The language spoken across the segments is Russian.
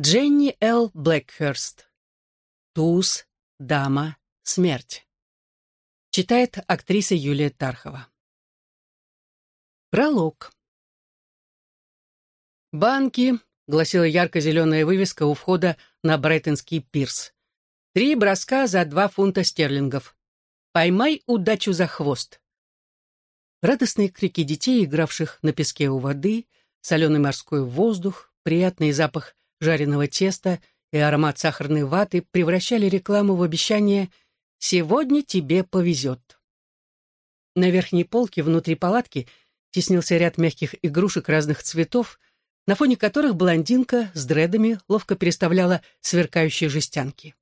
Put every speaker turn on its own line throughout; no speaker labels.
Дженни Л. Блэкхерст. Туз, дама, смерть. Читает актриса Юлия Тархова. Пролог. «Банки», — гласила ярко-зеленая вывеска у входа на Брайтонский пирс. «Три броска за два фунта стерлингов. Поймай удачу за хвост». Радостные крики детей, игравших на песке у воды, соленый морской воздух, приятный запах жареного теста и аромат сахарной ваты превращали рекламу в обещание «Сегодня тебе повезет». На верхней полке внутри палатки теснился ряд мягких игрушек разных цветов, на фоне которых блондинка с дредами ловко переставляла сверкающие жестянки.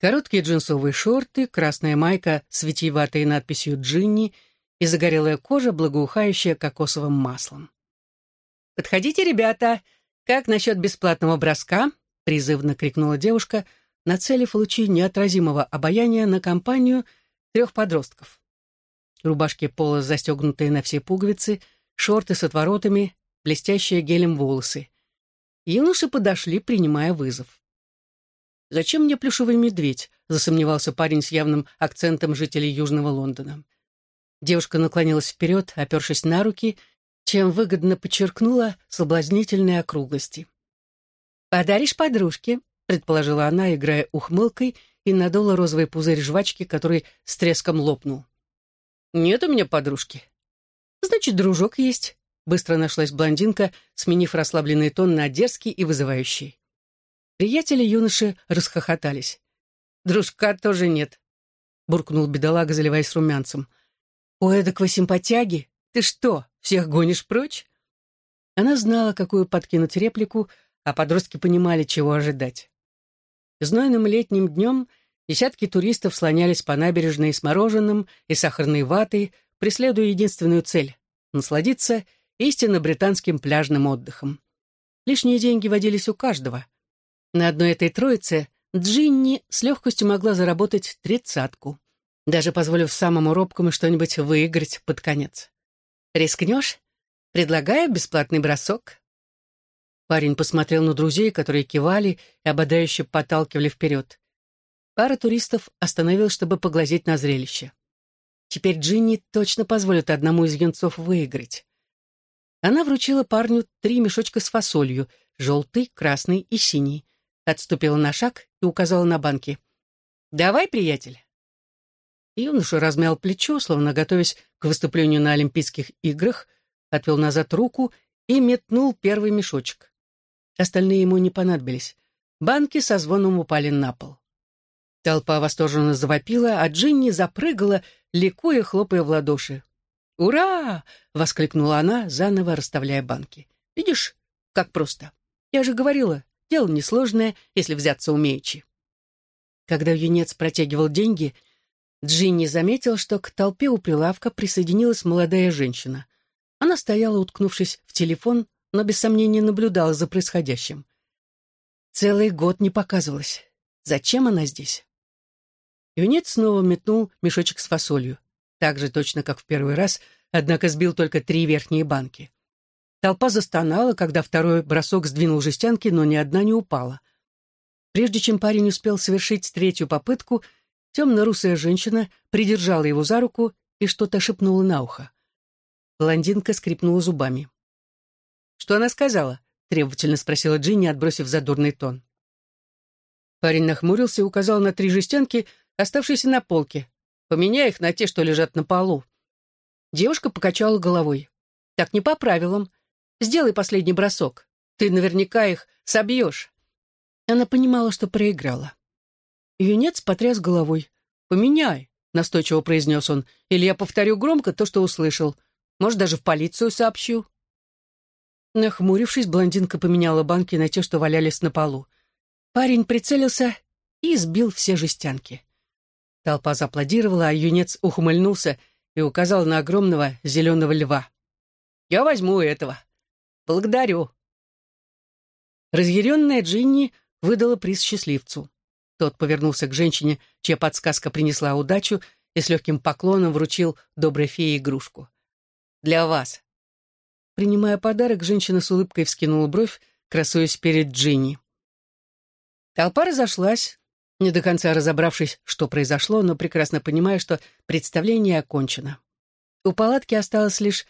Короткие джинсовые шорты, красная майка с витиеватой надписью «Джинни» и загорелая кожа, благоухающая кокосовым маслом. «Подходите, ребята! «Как насчет бесплатного броска?» — призывно крикнула девушка, нацелив лучи неотразимого обаяния на компанию трех подростков. Рубашки пола застегнутые на все пуговицы, шорты с отворотами, блестящие гелем волосы. Юноши подошли, принимая вызов. «Зачем мне плюшевый медведь?» — засомневался парень с явным акцентом жителей Южного Лондона. Девушка наклонилась вперед, опершись на руки — чем выгодно подчеркнула соблазнительные округлости. «Подаришь подружке», — предположила она, играя ухмылкой, и надула розовый пузырь жвачки, который с треском лопнул. «Нет у меня подружки». «Значит, дружок есть», — быстро нашлась блондинка, сменив расслабленный тон на дерзкий и вызывающий. Приятели юноши расхохотались. «Дружка тоже нет», — буркнул бедолага, заливаясь румянцем. «У эдакого симпатяги? Ты что, всех гонишь прочь?» Она знала, какую подкинуть реплику, а подростки понимали, чего ожидать. Знойным летним днем десятки туристов слонялись по набережной с мороженым и сахарной ватой, преследуя единственную цель — насладиться истинно британским пляжным отдыхом. Лишние деньги водились у каждого. На одной этой троице Джинни с легкостью могла заработать тридцатку, даже позволив самому робкому что-нибудь выиграть под конец. Рискнешь? Предлагаю бесплатный бросок». Парень посмотрел на друзей, которые кивали и ободающе подталкивали вперед. Пара туристов остановилась, чтобы поглазеть на зрелище. Теперь Джинни точно позволит одному из юнцов выиграть. Она вручила парню три мешочка с фасолью, желтый, красный и синий. Отступила на шаг и указала на банки. «Давай, приятель». Юноша размял плечо, словно готовясь к выступлению на Олимпийских играх, отвел назад руку и метнул первый мешочек. Остальные ему не понадобились. Банки со звоном упали на пол. Толпа восторженно завопила, а Джинни запрыгала, ликуя, хлопая в ладоши. «Ура!» — воскликнула она, заново расставляя банки. «Видишь, как просто. Я же говорила, дело несложное, если взяться умеючи». Когда юнец протягивал деньги — Джинни заметил, что к толпе у прилавка присоединилась молодая женщина. Она стояла, уткнувшись в телефон, но без сомнения наблюдала за происходящим. Целый год не показывалась. Зачем она здесь? Юнец снова метнул мешочек с фасолью. Так же точно, как в первый раз, однако сбил только три верхние банки. Толпа застонала, когда второй бросок сдвинул жестянки, но ни одна не упала. Прежде чем парень успел совершить третью попытку, Темно-русая женщина придержала его за руку и что-то шепнула на ухо. Блондинка скрипнула зубами. «Что она сказала?» — требовательно спросила Джинни, отбросив задорный тон. Парень нахмурился и указал на три жестянки, оставшиеся на полке. «Поменяй их на те, что лежат на полу». Девушка покачала головой. «Так не по правилам. Сделай последний бросок. Ты наверняка их собьешь». Она понимала, что проиграла. Юнец потряс головой. «Поменяй», — настойчиво произнес он, «или я повторю громко то, что услышал. Может, даже в полицию сообщу». Нахмурившись, блондинка поменяла банки на те, что валялись на полу. Парень прицелился и сбил все жестянки. Толпа зааплодировала, а юнец ухмыльнулся и указал на огромного зеленого льва. «Я возьму этого. Благодарю». Разъяренная Джинни выдала приз счастливцу. Тот повернулся к женщине, чья подсказка принесла удачу, и с легким поклоном вручил доброй фее игрушку. «Для вас». Принимая подарок, женщина с улыбкой вскинула бровь, красуясь перед Джинни. Толпа разошлась, не до конца разобравшись, что произошло, но прекрасно понимая, что представление окончено. У палатки осталась лишь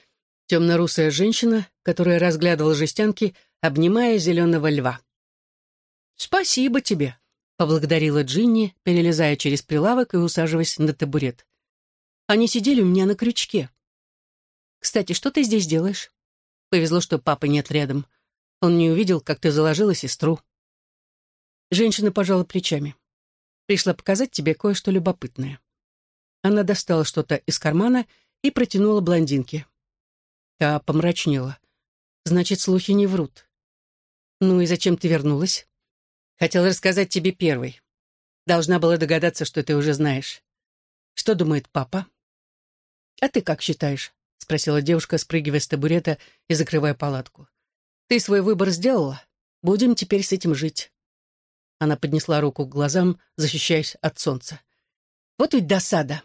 темно-русая женщина, которая разглядывала жестянки, обнимая зеленого льва. «Спасибо тебе», — поблагодарила Джинни, перелезая через прилавок и усаживаясь на табурет. «Они сидели у меня на крючке. Кстати, что ты здесь делаешь? Повезло, что папы нет рядом. Он не увидел, как ты заложила сестру». Женщина пожала плечами. «Пришла показать тебе кое-что любопытное». Она достала что-то из кармана и протянула блондинке. Та помрачнела. «Значит, слухи не врут». «Ну и зачем ты вернулась?» «Хотела рассказать тебе первой. Должна была догадаться, что ты уже знаешь. Что думает папа?» «А ты как считаешь?» — спросила девушка, спрыгивая с табурета и закрывая палатку. «Ты свой выбор сделала. Будем теперь с этим жить». Она поднесла руку к глазам, защищаясь от солнца. «Вот ведь досада.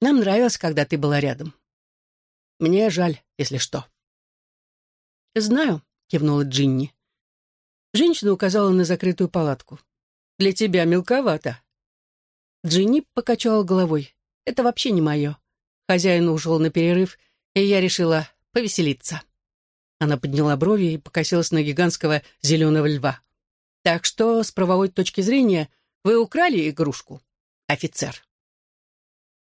Нам нравилось, когда ты была рядом. Мне жаль, если что». «Знаю», — кивнула Джинни. Женщина указала на закрытую палатку. «Для тебя мелковато». Джинни покачала головой. «Это вообще не мое. Хозяин ушел на перерыв, и я решила повеселиться». Она подняла брови и покосилась на гигантского зеленого льва. Так что, с правовой точки зрения, вы украли игрушку, офицер.